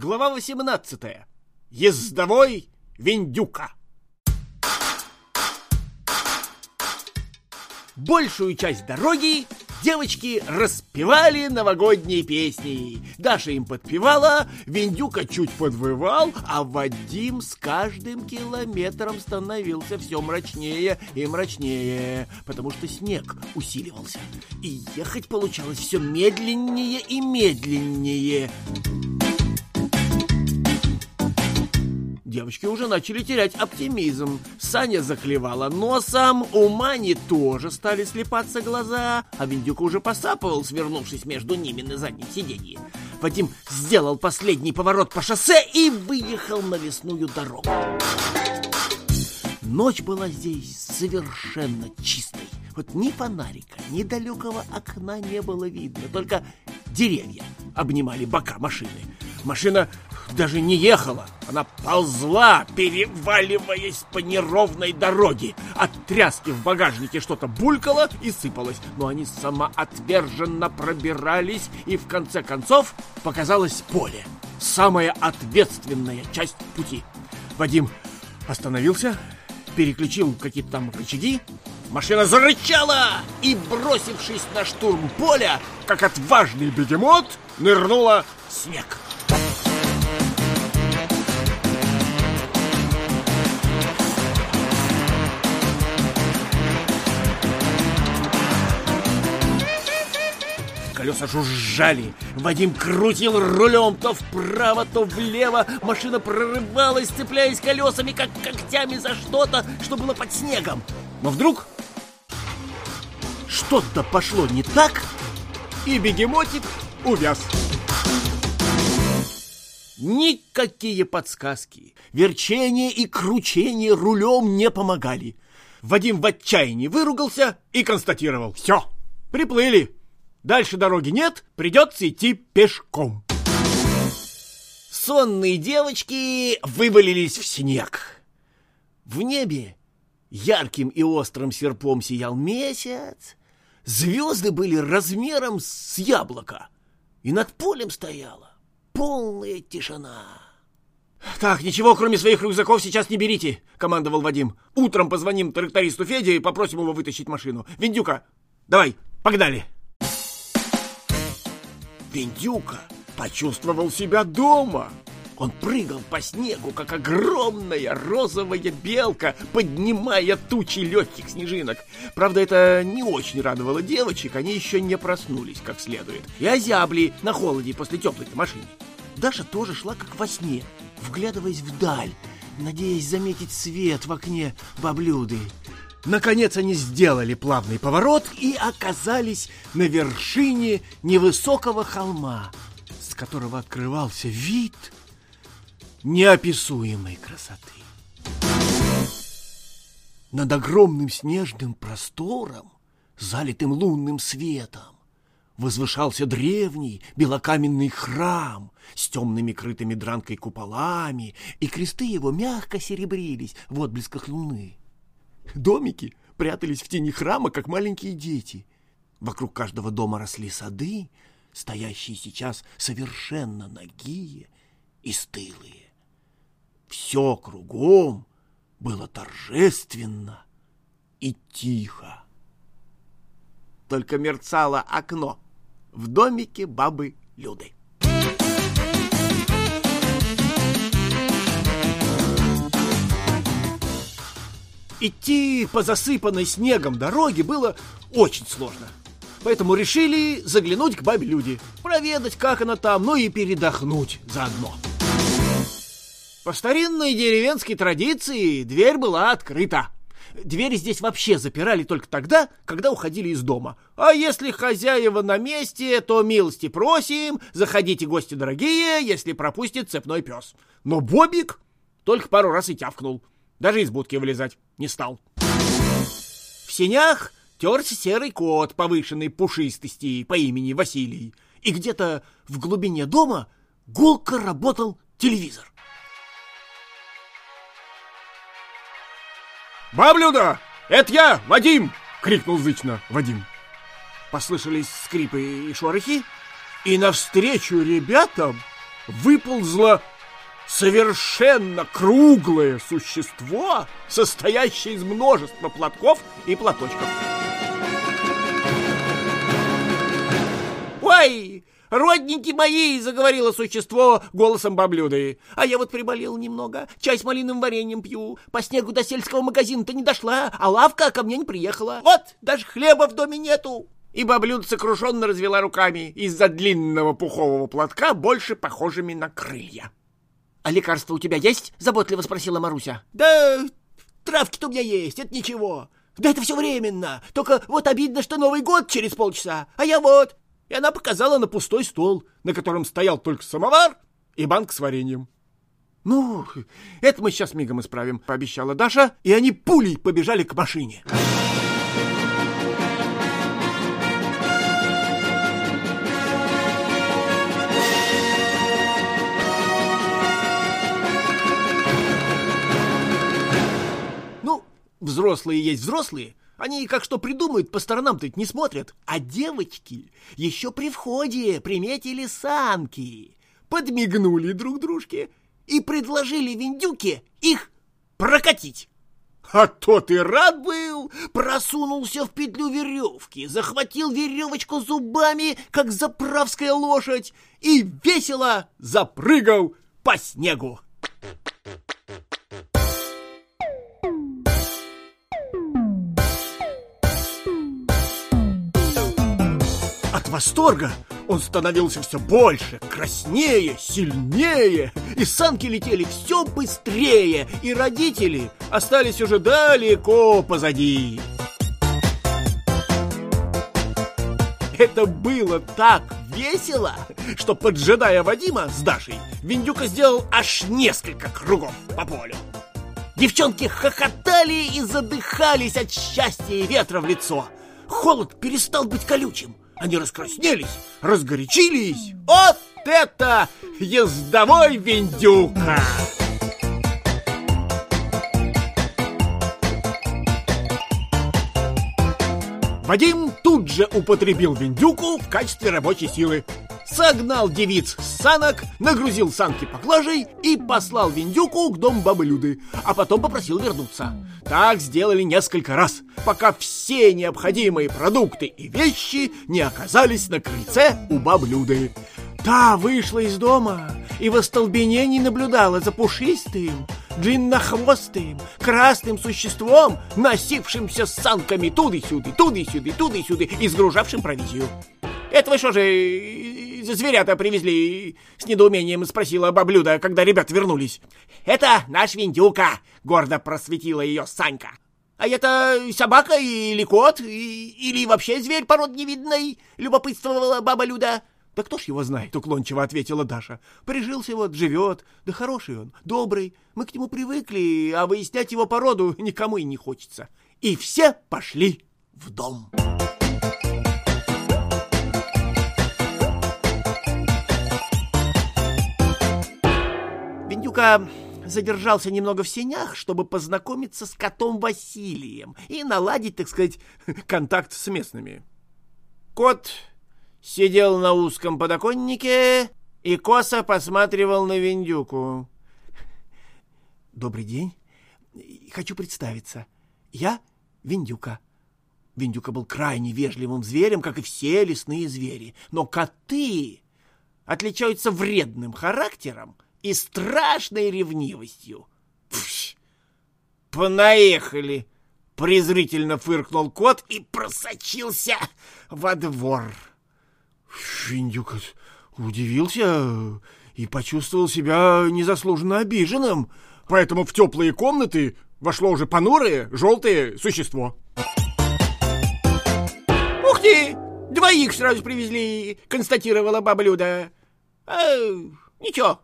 Глава 18. Ездовой Виндюка. Большую часть дороги девочки распевали новогодние песни. Даша им подпевала, Виндюка чуть подвывал, а Вадим с каждым километром становился все мрачнее и мрачнее, потому что снег усиливался. И ехать получалось все медленнее и медленнее. Девочки уже начали терять оптимизм. Саня заклевала носом, у Мани тоже стали слепаться глаза, а Виндюка уже посапывал, свернувшись между ними на заднем сиденье. Вадим сделал последний поворот по шоссе и выехал на лесную дорогу. Ночь была здесь совершенно чистой. Вот ни фонарика, ни далекого окна не было видно, только деревья обнимали бока машины. Машина даже не ехала, она ползла, переваливаясь по неровной дороге. От тряски в багажнике что-то булькало и сыпалось, но они самоотверженно пробирались, и в конце концов показалось поле. Самая ответственная часть пути. Вадим остановился, переключил какие-то там рычаги, Машина зарычала и, бросившись на штурм поля, как отважный бегемот, нырнула в снег. Колеса жужжали. Вадим крутил рулем то вправо, то влево. Машина прорывалась, цепляясь колесами, как когтями за что-то, что было под снегом. Но вдруг что-то пошло не так, и бегемотик увяз. Никакие подсказки, верчение и кручение рулем не помогали. Вадим в отчаянии выругался и констатировал. Все, приплыли. Дальше дороги нет, придется идти пешком. Сонные девочки вывалились в снег. В небе ярким и острым серпом сиял месяц, звезды были размером с яблоко, и над полем стояла полная тишина. «Так, ничего, кроме своих рюкзаков, сейчас не берите», — командовал Вадим. «Утром позвоним трактористу Феде и попросим его вытащить машину. Виндюка, давай, погнали!» Виндюка почувствовал себя дома. Он прыгал по снегу, как огромная розовая белка, поднимая тучи легких снежинок. Правда, это не очень радовало девочек, они еще не проснулись как следует. И озябли на холоде после теплой машины. Даша тоже шла как во сне, вглядываясь вдаль, надеясь заметить свет в окне баблюды. Наконец они сделали плавный поворот и оказались на вершине невысокого холма, с которого открывался вид неописуемой красоты. Над огромным снежным простором, залитым лунным светом, возвышался древний белокаменный храм с темными крытыми дранкой куполами, и кресты его мягко серебрились в отблесках луны. Домики прятались в тени храма, как маленькие дети. Вокруг каждого дома росли сады, стоящие сейчас совершенно нагие и стылые. Все кругом было торжественно и тихо. Только мерцало окно в домике бабы Люды. Идти по засыпанной снегом дороге было очень сложно. Поэтому решили заглянуть к бабе Люде, проведать, как она там, ну и передохнуть заодно. По старинной деревенской традиции дверь была открыта. Двери здесь вообще запирали только тогда, когда уходили из дома. А если хозяева на месте, то милости просим, заходите, гости дорогие, если пропустит цепной пес. Но Бобик только пару раз и тявкнул. Даже из будки вылезать не стал. В сенях терся серый кот повышенной пушистости по имени Василий. И где-то в глубине дома гулко работал телевизор. «Баблюда! Это я, Вадим!» — крикнул зычно Вадим. Послышались скрипы и шорохи, и навстречу ребятам выползло совершенно круглое существо, состоящее из множества платков и платочков. «Ой, родненькие мои!» — заговорило существо голосом баблюды. «А я вот приболел немного, чай с малиновым вареньем пью, по снегу до сельского магазина-то не дошла, а лавка ко мне не приехала. Вот, даже хлеба в доме нету!» И баблюд сокрушенно развела руками из-за длинного пухового платка, больше похожими на крылья. «А лекарства у тебя есть?» — заботливо спросила Маруся. «Да травки-то у меня есть, это ничего. Да это все временно. Только вот обидно, что Новый год через полчаса, а я вот...» И она показала на пустой стол, на котором стоял только самовар и банк с вареньем. «Ну, это мы сейчас мигом исправим», — пообещала Даша, и они пулей побежали к машине. Взрослые есть взрослые, они как что придумают, по сторонам-то не смотрят. А девочки еще при входе приметили санки, подмигнули друг дружке и предложили Виндюке их прокатить. А тот и рад был, просунулся в петлю веревки, захватил веревочку зубами, как заправская лошадь, и весело запрыгал по снегу. Восторга он становился все больше, краснее, сильнее, и санки летели все быстрее, и родители остались уже далеко позади. Это было так весело, что, поджидая Вадима с Дашей, Виндюка сделал аж несколько кругов по полю. Девчонки хохотали и задыхались от счастья и ветра в лицо. Холод перестал быть колючим. Они раскраснелись, разгорячились. Вот это ездовой виндюка! Вадим тут же употребил виндюку в качестве рабочей силы согнал девиц с санок, нагрузил санки поклажей и послал Виндюку к дому бабы Люды, а потом попросил вернуться. Так сделали несколько раз, пока все необходимые продукты и вещи не оказались на крыльце у бабы Люды. Та вышла из дома и в остолбенении наблюдала за пушистым, длиннохвостым, красным существом, носившимся с санками туды-сюды, туды-сюды, туды-сюды и сгружавшим провизию. Это вы что же, зверята привезли?» — с недоумением спросила баблюда, когда ребят вернулись. «Это наш Виндюка!» — гордо просветила ее Санька. «А это собака или кот, или вообще зверь пород невидный?» — любопытствовала баба Люда. «Да кто ж его знает?» — уклончиво ответила Даша. «Прижился вот, живет. Да хороший он, добрый. Мы к нему привыкли, а выяснять его породу никому и не хочется». И все пошли в дом. Виндюка задержался немного в сенях, чтобы познакомиться с котом Василием и наладить, так сказать, контакт с местными. Кот сидел на узком подоконнике и косо посматривал на Виндюку. «Добрый день. Хочу представиться. Я Виндюка». Виндюка был крайне вежливым зверем, как и все лесные звери. Но коты отличаются вредным характером — и страшной ревнивостью. Пш, понаехали! презрительно фыркнул кот и просочился во двор. Шиндюк удивился и почувствовал себя незаслуженно обиженным, поэтому в теплые комнаты вошло уже понурое желтое существо. «Ух ты! Двоих сразу привезли!» — констатировала баба Люда. «А, ничего,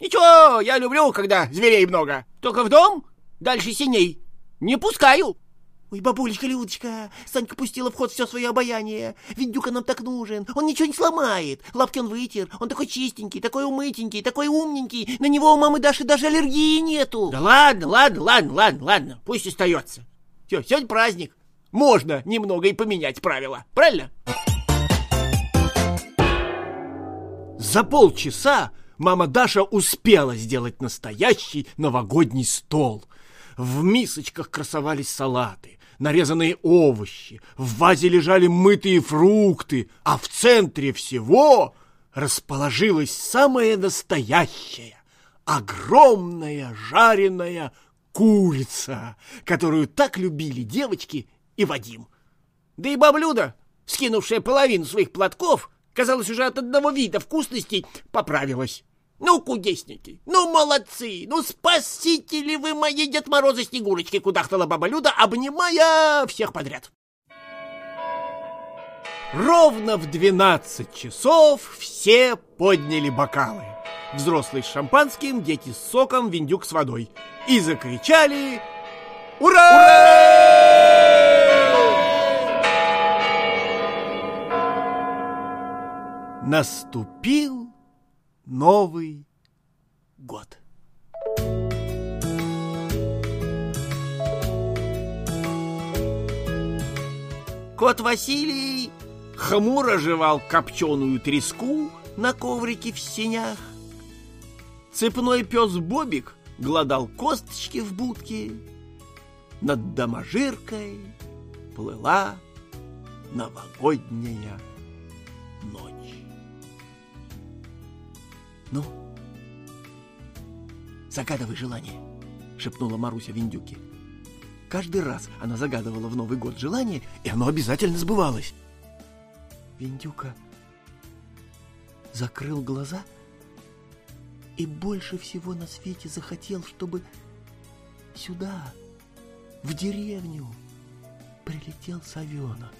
«Ничего, я люблю, когда зверей много. Только в дом дальше синей не пускаю». «Ой, бабулечка Людочка, Санька пустила в ход все свое обаяние. Виндюка нам так нужен, он ничего не сломает. Лапки он вытер, он такой чистенький, такой умытенький, такой умненький. На него у мамы Даши даже аллергии нету». «Да ладно, ладно, ладно, ладно, ладно, пусть остается. Все, сегодня праздник. Можно немного и поменять правила, правильно?» За полчаса Мама Даша успела сделать настоящий новогодний стол. В мисочках красовались салаты, нарезанные овощи, в вазе лежали мытые фрукты, а в центре всего расположилась самая настоящая, огромная жареная курица, которую так любили девочки и Вадим. Да и баблюда, скинувшая половину своих платков, казалось, уже от одного вида вкусностей поправилась. Ну, кудесники, ну, молодцы, ну, спасители вы мои Дед Морозы Снегурочки, кудахтала баба Люда, обнимая всех подряд. Ровно в 12 часов все подняли бокалы. Взрослые с шампанским, дети с соком, виндюк с водой. И закричали «Ура!», Ура! Наступил Новый год. Кот Василий хмуро жевал копченую треску на коврике в сенях. Цепной пес Бобик гладал косточки в будке. Над доможиркой плыла новогодняя ночь. «Ну, загадывай желание», — шепнула Маруся Виндюке. Каждый раз она загадывала в Новый год желание, и оно обязательно сбывалось. Виндюка закрыл глаза и больше всего на свете захотел, чтобы сюда, в деревню, прилетел совенок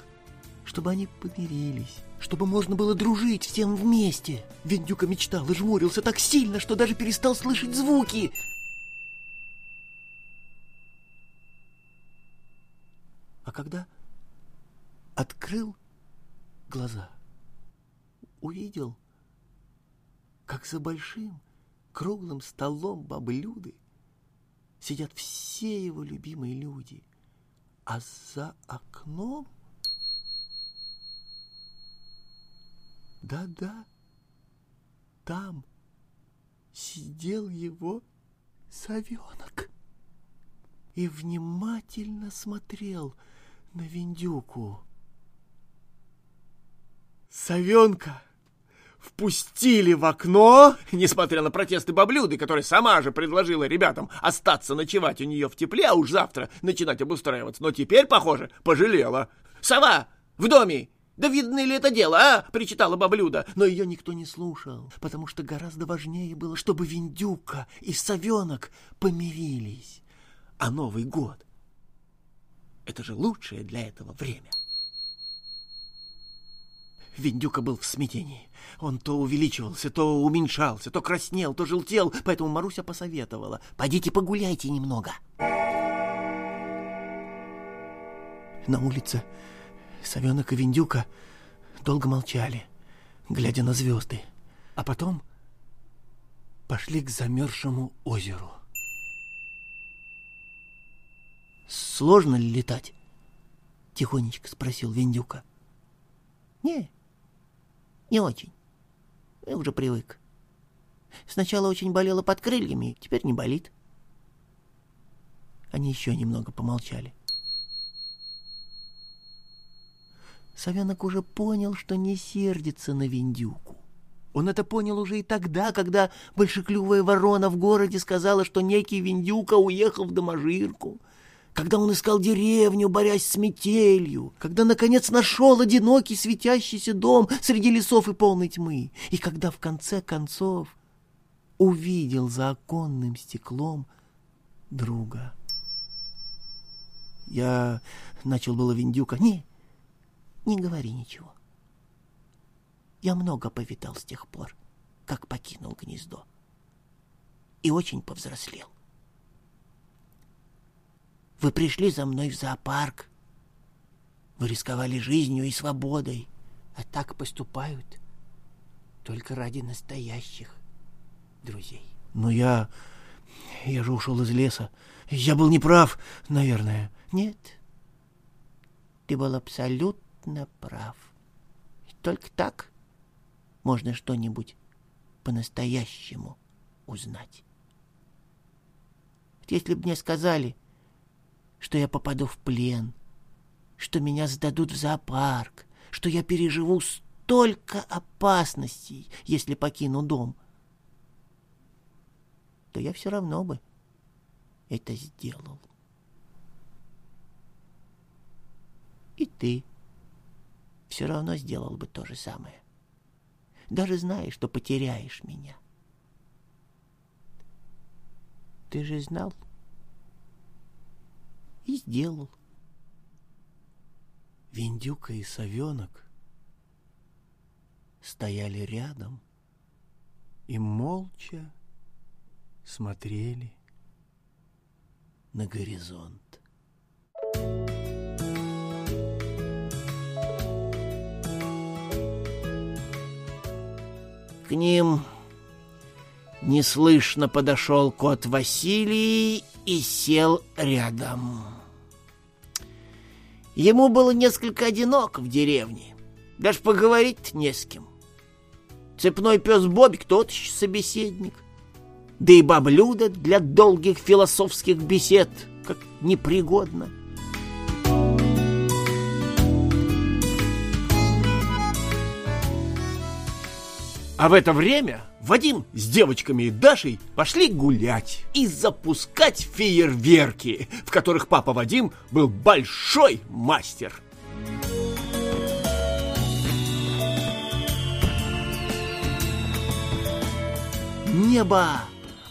чтобы они помирились, чтобы можно было дружить всем вместе. Виндюка мечтал и жмурился так сильно, что даже перестал слышать звуки. А когда открыл глаза, увидел, как за большим круглым столом бабы сидят все его любимые люди, а за окном Да-да, там сидел его совенок и внимательно смотрел на Виндюку. Совенка впустили в окно, несмотря на протесты баблюды, которая сама же предложила ребятам остаться ночевать у нее в тепле, а уж завтра начинать обустраиваться. Но теперь, похоже, пожалела. «Сова! В доме! «Да видно ли это дело, а?» — причитала баблюда. Но ее никто не слушал, потому что гораздо важнее было, чтобы Виндюка и Совенок помирились. А Новый год — это же лучшее для этого время. Виндюка был в смятении. Он то увеличивался, то уменьшался, то краснел, то желтел, поэтому Маруся посоветовала. «Пойдите погуляйте немного». На улице Совенок и Виндюка долго молчали, глядя на звезды, а потом пошли к замерзшему озеру. «Сложно ли летать?» — тихонечко спросил Виндюка. «Не, не очень. Я уже привык. Сначала очень болело под крыльями, теперь не болит». Они еще немного помолчали. Совенок уже понял, что не сердится на Виндюку. Он это понял уже и тогда, когда большеклювая ворона в городе сказала, что некий Виндюка уехал в доможирку, когда он искал деревню, борясь с метелью, когда, наконец, нашел одинокий светящийся дом среди лесов и полной тьмы, и когда, в конце концов, увидел за оконным стеклом друга. Я начал было Виндюка. Не, не говори ничего. Я много повидал с тех пор, как покинул гнездо. И очень повзрослел. Вы пришли за мной в зоопарк. Вы рисковали жизнью и свободой. А так поступают только ради настоящих друзей. Но я... Я же ушел из леса. Я был неправ, наверное. Нет. Ты был абсолютно абсолютно прав. только так можно что-нибудь по-настоящему узнать. Если бы мне сказали, что я попаду в плен, что меня сдадут в зоопарк, что я переживу столько опасностей, если покину дом, то я все равно бы это сделал. И ты все равно сделал бы то же самое, даже зная, что потеряешь меня. Ты же знал и сделал. Виндюка и совенок стояли рядом и молча смотрели на горизонт. К ним неслышно подошел кот Василий и сел рядом. Ему было несколько одиноко в деревне, даже поговорить не с кем. Цепной пес Бобик тот еще собеседник, да и баблюда для долгих философских бесед, как непригодно — А в это время Вадим с девочками и Дашей пошли гулять и запускать фейерверки, в которых папа Вадим был большой мастер. Небо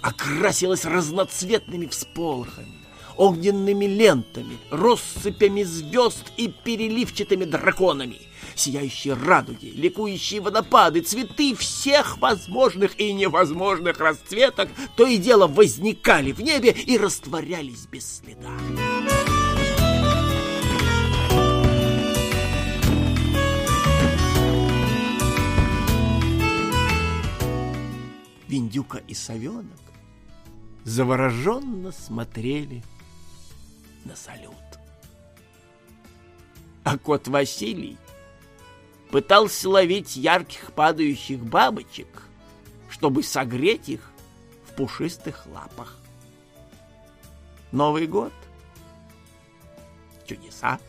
окрасилось разноцветными всполохами, огненными лентами, россыпями звезд и переливчатыми драконами – сияющие радуги, ликующие водопады, цветы всех возможных и невозможных расцветок то и дело возникали в небе и растворялись без следа. Виндюка и совенок завороженно смотрели на салют. А кот Василий пытался ловить ярких падающих бабочек, чтобы согреть их в пушистых лапах. Новый год. Чудеса.